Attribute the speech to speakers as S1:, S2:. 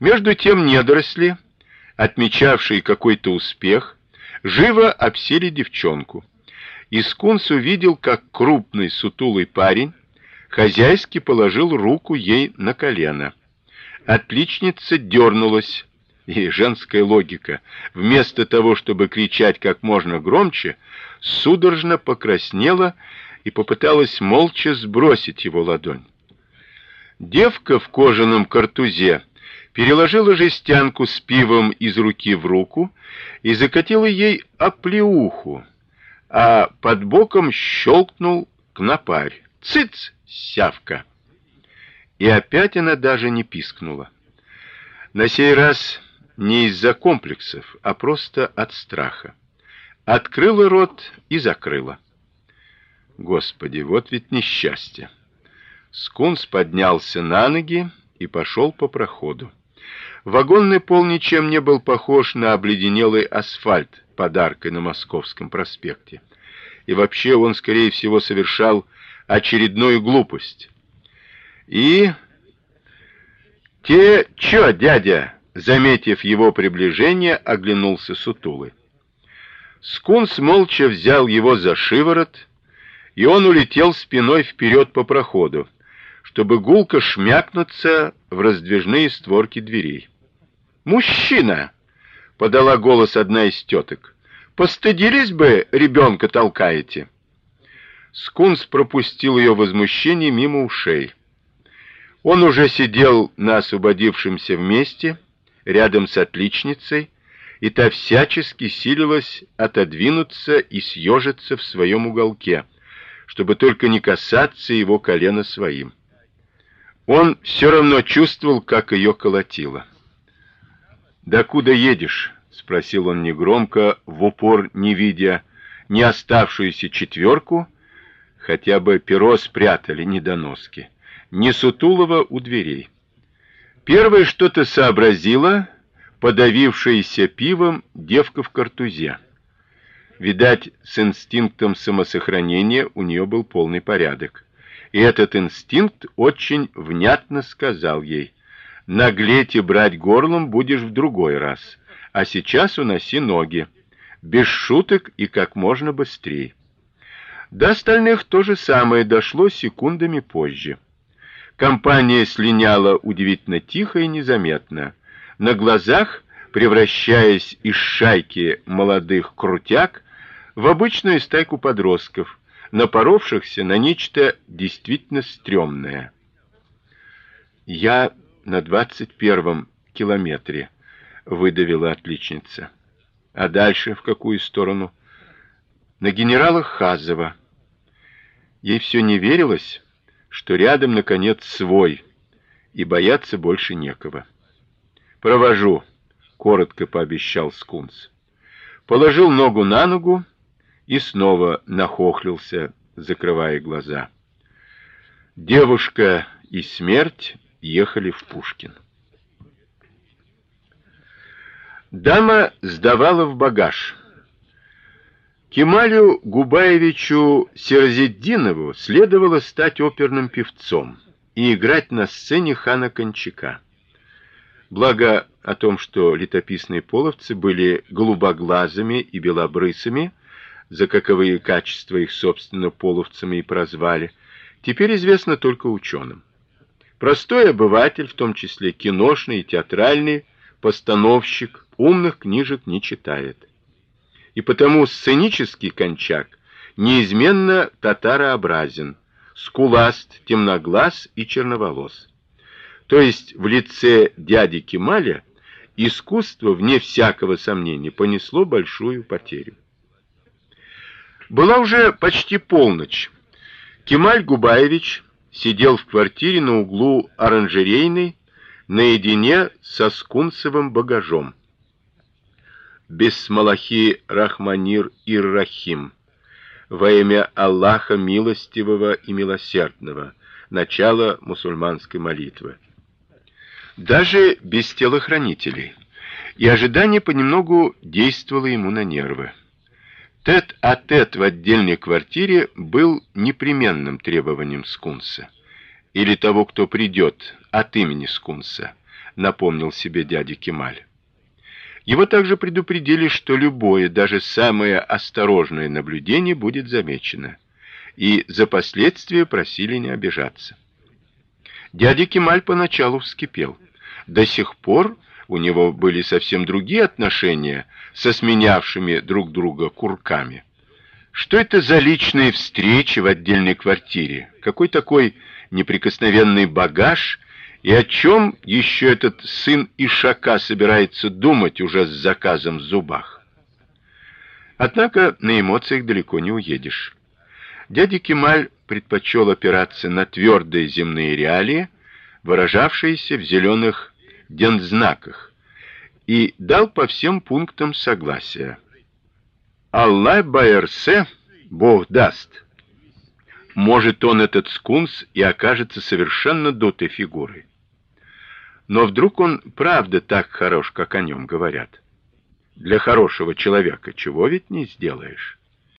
S1: Между тем недоросли, отмечавшие какой-то успех, живо обсели девчонку. И Скунс увидел, как крупный сутулый парень хозяйски положил руку ей на колено. Отличница дернулась, и женская логика, вместо того, чтобы кричать как можно громче, судорожно покраснела и попыталась молча сбросить его ладонь. Девка в кожаном картузе переложила жестянку с пивом из руки в руку и закатила ей оплеуху, а под боком щелкнул кнопарь. Цыц, сявка. И опять она даже не пискнула. На сей раз не из-за комплексов, а просто от страха. Открыла рот и закрыла. Господи, вот ведь несчастье. Скунс поднялся на ноги и пошел по проходу. Вагонный пол ничем не был похож на обледенелый асфальт подаркой на Московском проспекте. И вообще он, скорее всего, совершал очередную глупость. И те, чё, дядя, заметив его приближение, оглянулся сутулый. Скунс молча взял его за шиворот, и он улетел спиной вперед по проходу чтобы гулко шмякнуться в раздвижные створки дверей. "Мужчина!" подала голос одна из теток. "Постыдились бы, ребенка толкаете?" Скунс пропустил ее возмущение мимо ушей. Он уже сидел на освободившемся месте рядом с отличницей, и та всячески силилась отодвинуться и съежиться в своем уголке, чтобы только не касаться его колена своим. Он все равно чувствовал, как ее колотило. "Да куда едешь?" спросил он негромко, в упор не видя ни оставшуюся четверку, хотя бы перо спрятали недоноски, ни Сутулова у дверей. Первое что-то сообразила, подавившаяся пивом девка в картузе. Видать, с инстинктом самосохранения у нее был полный порядок. И этот инстинкт очень внятно сказал ей: "Наглеть и брать горлом будешь в другой раз, а сейчас уноси ноги, без шуток и как можно быстрее". До остальных то же самое дошло секундами позже. Компания слиняла удивительно тихо и незаметно, на глазах превращаясь из шайки молодых крутяк в обычную стайку подростков напоровшихся на нечто действительно стрёмное. Я на двадцать первом километре, выдавила отличница. А дальше в какую сторону? На генерала Хазова. Ей все не верилось, что рядом наконец свой, и бояться больше некого. Провожу, коротко пообещал Скунс. Положил ногу на ногу и снова нахохлился, закрывая глаза. Девушка и смерть ехали в Пушкин. Дама сдавала в багаж. Кемалю Губаевичу Серзиддинову следовало стать оперным певцом и играть на сцене хана Кончака. Благо о том, что летописные половцы были голубоглазыми и белобрысыми, за каковые качества их собственно половцами и прозвали, теперь известно только ученым. Простой обыватель, в том числе киношный и театральный, постановщик, умных книжек не читает. И потому сценический кончак неизменно татарообразен, скуласт, темноглаз и черноволос. То есть в лице дяди Кемаля искусство вне всякого сомнения понесло большую потерю. Была уже почти полночь. Кемаль Губаевич сидел в квартире на углу Оранжерейной наедине со скунцевым багажом. Бисмалахи Рахманир Ир-Рахим. Во имя Аллаха милостивого и милосердного. Начало мусульманской молитвы. Даже без телохранителей. И ожидание понемногу действовало ему на нервы. Тет-а-тет -тет в отдельной квартире был непременным требованием Скунса или того, кто придет от имени Скунса, напомнил себе дядя Кемаль. Его также предупредили, что любое, даже самое осторожное наблюдение будет замечено, и за последствия просили не обижаться. Дядя Кемаль поначалу вскипел. До сих пор у него были совсем другие отношения со сменявшими друг друга курками. Что это за личные встречи в отдельной квартире? Какой такой неприкосновенный багаж и о чем еще этот сын Ишака собирается думать уже с заказом в зубах? Однако на эмоциях далеко не уедешь. Дядя Кемаль предпочел опираться на твердые земные реалии, выражавшиеся в зеленых дензнаках, и дал по всем пунктам согласия. Аллах Байерсе, Бог даст. Может, он этот скунс и окажется совершенно дотой фигурой. Но вдруг он правда так хорош, как о нем говорят. Для хорошего человека чего ведь не сделаешь.